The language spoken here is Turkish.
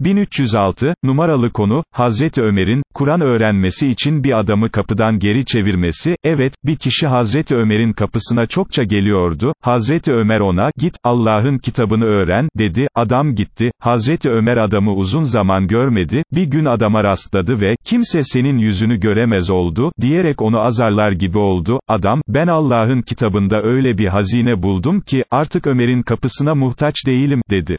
1306, numaralı konu, Hazreti Ömer'in, Kur'an öğrenmesi için bir adamı kapıdan geri çevirmesi, evet, bir kişi Hazreti Ömer'in kapısına çokça geliyordu, Hazreti Ömer ona, git, Allah'ın kitabını öğren, dedi, adam gitti, Hazreti Ömer adamı uzun zaman görmedi, bir gün adama rastladı ve, kimse senin yüzünü göremez oldu, diyerek onu azarlar gibi oldu, adam, ben Allah'ın kitabında öyle bir hazine buldum ki, artık Ömer'in kapısına muhtaç değilim, dedi.